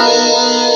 Música